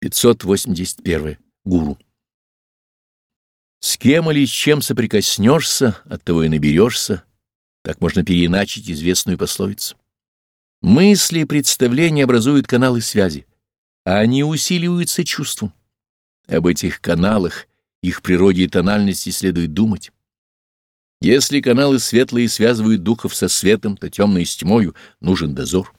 581. Гуру. С кем или с чем соприкоснешься, от того и наберешься, так можно переиначить известную пословицу. Мысли и представления образуют каналы связи, а они усиливаются чувством. Об этих каналах, их природе и тональности следует думать. Если каналы светлые связывают духов со светом, то темные с тьмою нужен дозор.